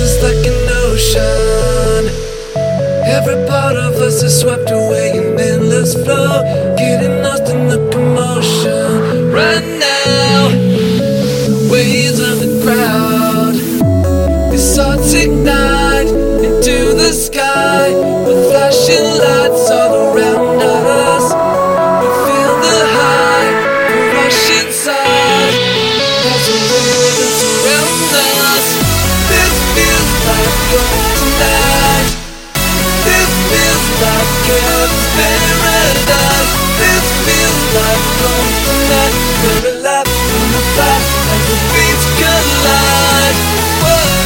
is like an ocean. Every part of us is swept away in endless flow, getting lost in the commotion. Right now, waves of the crowd, these thoughts ignite into the sky. paradise. This feels like We're collide Whoa.